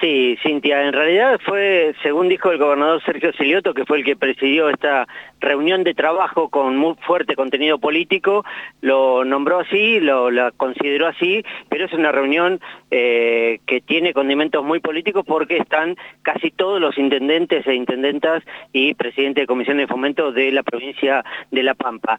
Sí, Cintia, en realidad fue, según dijo el gobernador Sergio Silioto, que fue el que presidió esta reunión de trabajo con muy fuerte contenido político, lo nombró así, lo consideró así, pero es una reunión eh, que tiene condimentos muy políticos porque están casi todos los intendentes e intendentas y presidente de comisión de fomento de la provincia de La Pampa.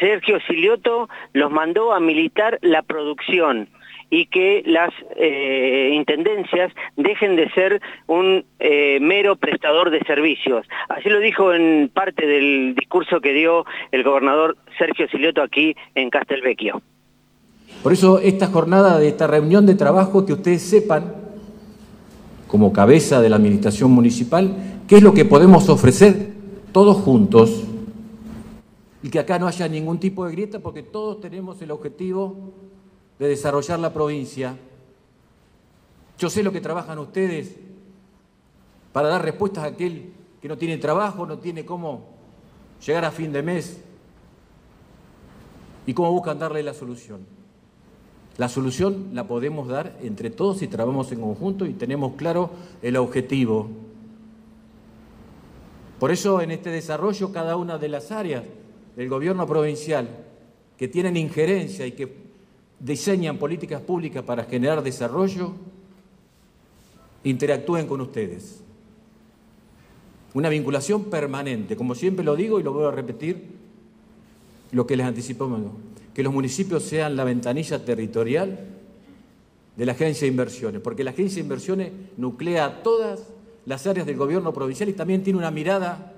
Sergio Silioto los mandó a militar la producción y que las eh, intendencias dejen de ser un eh, mero prestador de servicios. Así lo dijo en parte del discurso que dio el gobernador Sergio Silioto aquí en Castelvecchio. Por eso esta jornada de esta reunión de trabajo, que ustedes sepan, como cabeza de la administración municipal, qué es lo que podemos ofrecer todos juntos y que acá no haya ningún tipo de grieta porque todos tenemos el objetivo de desarrollar la provincia. Yo sé lo que trabajan ustedes para dar respuestas a aquel que no tiene trabajo, no tiene cómo llegar a fin de mes y cómo buscan darle la solución. La solución la podemos dar entre todos si trabajamos en conjunto y tenemos claro el objetivo. Por eso en este desarrollo cada una de las áreas del gobierno provincial que tienen injerencia y que diseñan políticas públicas para generar desarrollo, interactúen con ustedes. Una vinculación permanente, como siempre lo digo y lo voy a repetir, lo que les anticipamos, que los municipios sean la ventanilla territorial de la agencia de inversiones, porque la agencia de inversiones nuclea todas las áreas del gobierno provincial y también tiene una mirada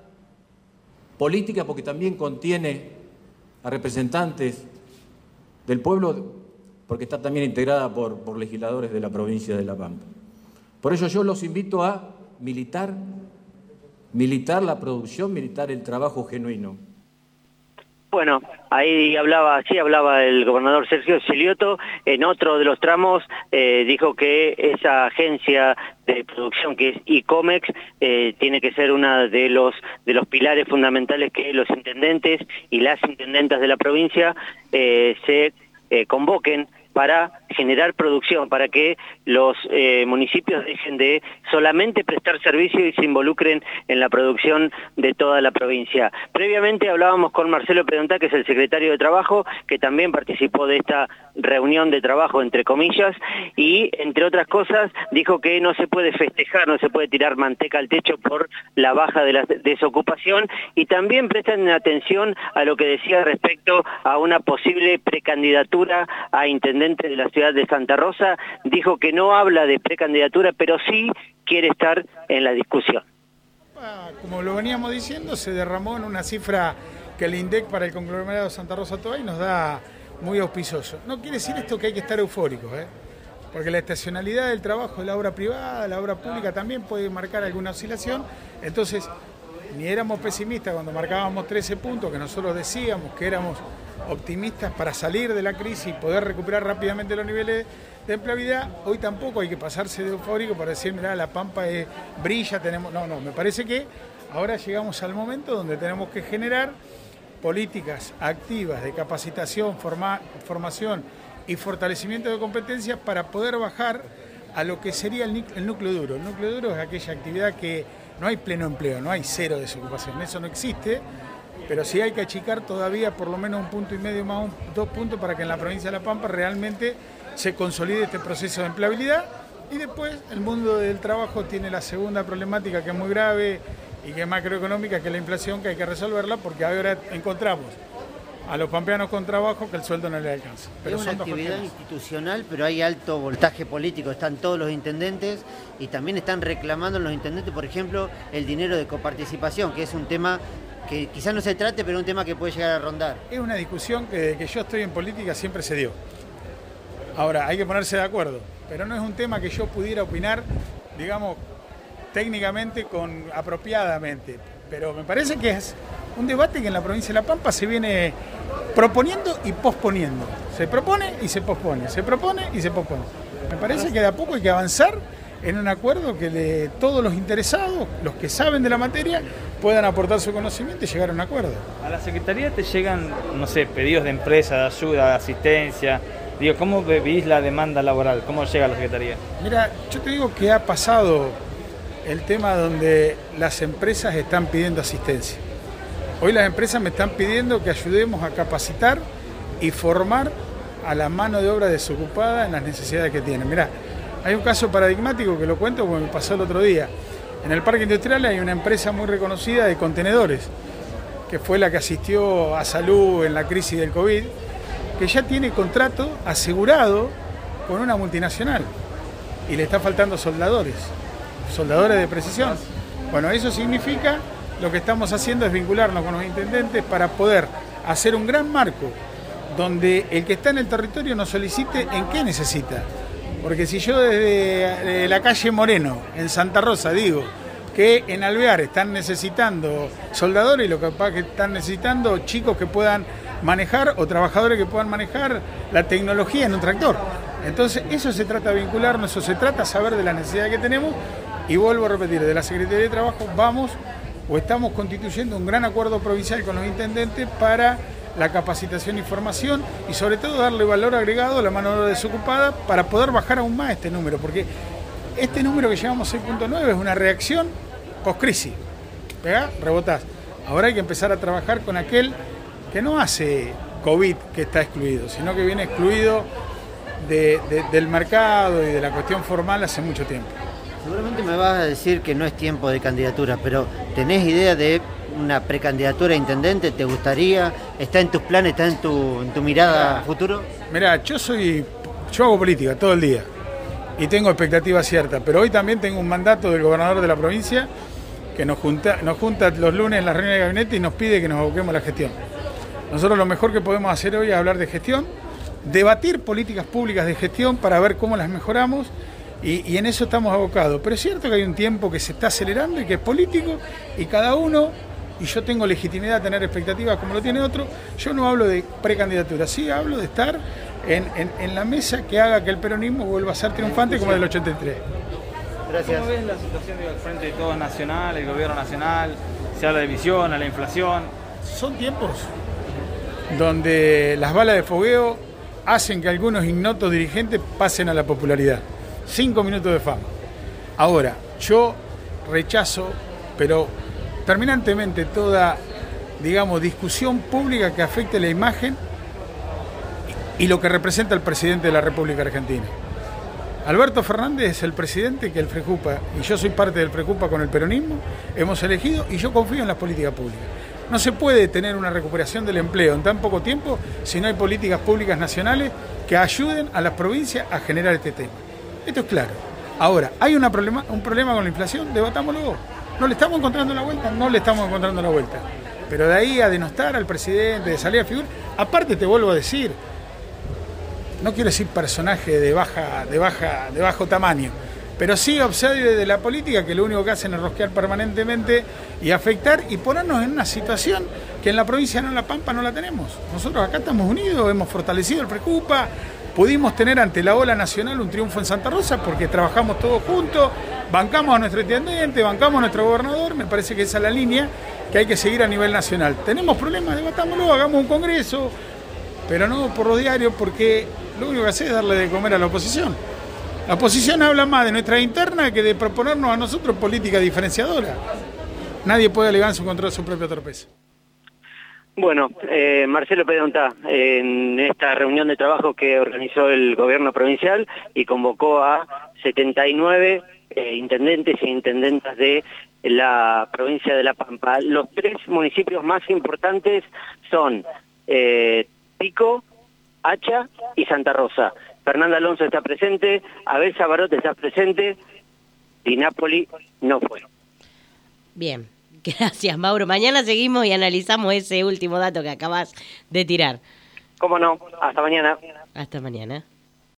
política porque también contiene a representantes del pueblo porque está también integrada por, legisladores de la provincia de La Pampa. Por eso yo los invito a militar, militar la producción, militar el trabajo genuino. Bueno, ahí hablaba, sí hablaba el gobernador Sergio Silioto, en otro de los tramos eh, dijo que esa agencia de producción que es ICOMEX eh, tiene que ser una de los, de los pilares fundamentales que los intendentes y las intendentas de la provincia eh, se eh, convoquen para generar producción, para que los eh, municipios dejen de solamente prestar servicio y se involucren en la producción de toda la provincia. Previamente hablábamos con Marcelo Predontá, que es el secretario de Trabajo, que también participó de esta reunión de trabajo, entre comillas, y entre otras cosas dijo que no se puede festejar, no se puede tirar manteca al techo por la baja de la desocupación, y también prestan atención a lo que decía respecto a una posible precandidatura a intendente de la ciudad de Santa Rosa, dijo que no habla de precandidatura, pero sí quiere estar en la discusión. Ah, como lo veníamos diciendo, se derramó en una cifra que el INDEC para el conglomerado Santa Rosa Toay nos da muy auspicioso. No quiere decir esto que hay que estar eufóricos, ¿eh? porque la estacionalidad del trabajo la obra privada, la obra pública también puede marcar alguna oscilación. Entonces, ni éramos pesimistas cuando marcábamos 13 puntos, que nosotros decíamos que éramos optimistas para salir de la crisis y poder recuperar rápidamente los niveles de empleabilidad. Hoy tampoco hay que pasarse de eufórico para decir, mira, la pampa es, brilla, tenemos... No, no, me parece que ahora llegamos al momento donde tenemos que generar políticas activas de capacitación, formación y fortalecimiento de competencias para poder bajar a lo que sería el núcleo duro. El núcleo duro es aquella actividad que no hay pleno empleo, no hay cero desocupación, eso no existe pero sí hay que achicar todavía por lo menos un punto y medio más, dos puntos para que en la provincia de La Pampa realmente se consolide este proceso de empleabilidad. Y después el mundo del trabajo tiene la segunda problemática que es muy grave y que es macroeconómica, que es la inflación, que hay que resolverla porque ahora encontramos a los pampeanos con trabajo que el sueldo no le alcanza. Pero es una actividad institucional, pero hay alto voltaje político. Están todos los intendentes y también están reclamando los intendentes, por ejemplo, el dinero de coparticipación, que es un tema que quizás no se trate, pero un tema que puede llegar a rondar. Es una discusión que que yo estoy en política siempre se dio. Ahora, hay que ponerse de acuerdo, pero no es un tema que yo pudiera opinar, digamos, técnicamente con apropiadamente. Pero me parece que es un debate que en la provincia de La Pampa se viene proponiendo y posponiendo. Se propone y se pospone, se propone y se pospone. Me parece que de a poco hay que avanzar en un acuerdo que todos los interesados, los que saben de la materia, puedan aportar su conocimiento y llegar a un acuerdo. A la Secretaría te llegan, no sé, pedidos de empresa, de ayuda, de asistencia. Digo, ¿cómo vivís la demanda laboral? ¿Cómo llega a la Secretaría? Mira, yo te digo que ha pasado el tema donde las empresas están pidiendo asistencia. Hoy las empresas me están pidiendo que ayudemos a capacitar y formar a la mano de obra desocupada en las necesidades que tienen. Mira, hay un caso paradigmático que lo cuento porque me pasó el otro día. En el parque industrial hay una empresa muy reconocida de contenedores, que fue la que asistió a salud en la crisis del COVID que ya tiene contrato asegurado con una multinacional y le está faltando soldadores, soldadores de precisión. Bueno, eso significa lo que estamos haciendo es vincularnos con los intendentes para poder hacer un gran marco donde el que está en el territorio nos solicite en qué necesita. Porque si yo desde la calle Moreno, en Santa Rosa, digo que en Alvear están necesitando soldadores y lo que que están necesitando chicos que puedan manejar o trabajadores que puedan manejar la tecnología en un tractor. Entonces, eso se trata de vincularnos, eso se trata de saber de la necesidad que tenemos y vuelvo a repetir, de la Secretaría de Trabajo vamos o estamos constituyendo un gran acuerdo provincial con los intendentes para la capacitación y formación y sobre todo darle valor agregado a la mano de obra desocupada para poder bajar aún más este número, porque este número que llevamos 6.9 es una reacción post-crisis. ¿Pegás? Rebotás. Ahora hay que empezar a trabajar con aquel que no hace COVID que está excluido, sino que viene excluido del mercado y de la cuestión formal hace mucho tiempo. Seguramente me vas a decir que no es tiempo de candidatura, pero ¿tenés idea de una precandidatura a intendente? ¿Te gustaría? ¿Está en tus planes? ¿Está en tu, en tu mirada futuro? Mira, yo soy. Yo hago política todo el día y tengo expectativas ciertas, pero hoy también tengo un mandato del gobernador de la provincia que nos junta, nos junta los lunes en la reunión de gabinete y nos pide que nos aboquemos a la gestión. Nosotros lo mejor que podemos hacer hoy es hablar de gestión, debatir políticas públicas de gestión para ver cómo las mejoramos y, en eso estamos abocados. Pero es cierto que hay un tiempo que se está acelerando y que es político y cada uno, y yo tengo legitimidad a tener expectativas como lo tiene otro, yo no hablo de precandidatura, sí hablo de estar en, la mesa que haga que el peronismo vuelva a ser triunfante como el del 83. Gracias. ¿Cómo ves la situación del frente de todo nacional, el gobierno nacional? Se habla de visión, a la inflación. Son tiempos donde las balas de fogueo hacen que algunos ignotos dirigentes pasen a la popularidad. Cinco minutos de fama. Ahora, yo rechazo, pero terminantemente toda, digamos, discusión pública que afecte la imagen y lo que representa el presidente de la República Argentina. Alberto Fernández es el presidente que el Frecupa, y yo soy parte del Frecupa con el peronismo, hemos elegido y yo confío en las políticas públicas. No se puede tener una recuperación del empleo en tan poco tiempo si no hay políticas públicas nacionales que ayuden a las provincias a generar este tema. Esto es claro. Ahora, ¿hay un problema con la inflación? Debatámoslo. ¿No le estamos encontrando la vuelta? No le estamos encontrando la vuelta. Pero de ahí a denostar al presidente, de salir a figura. Aparte, te vuelvo a decir, no quiero decir personaje de, baja, de, baja, de bajo tamaño, pero sí observe de la política que lo único que hacen es rosquear permanentemente y afectar y ponernos en una situación que en la provincia de La Pampa no la tenemos. Nosotros acá estamos unidos, hemos fortalecido el Precupa, pudimos tener ante la ola nacional un triunfo en Santa Rosa porque trabajamos todos juntos, bancamos a nuestro intendente, bancamos a nuestro gobernador, me parece que esa es la línea que hay que seguir a nivel nacional. ¿Tenemos problemas? Debatámoslo, hagamos un congreso, pero no por los diarios porque lo único que hace es darle de comer a la oposición. La oposición habla más de nuestra interna que de proponernos a nosotros política diferenciadora. Nadie puede alegar su contra su propia torpeza. Bueno, eh, Marcelo Pedonta, en esta reunión de trabajo que organizó el gobierno provincial y convocó a 79 eh, intendentes e intendentas de la provincia de La Pampa. Los tres municipios más importantes son eh, Pico, Hacha y Santa Rosa. Fernanda Alonso está presente, Abel Sabarot está presente y Napoli no fue. Bien, gracias Mauro. Mañana seguimos y analizamos ese último dato que acabas de tirar. Cómo no, hasta mañana. Hasta mañana.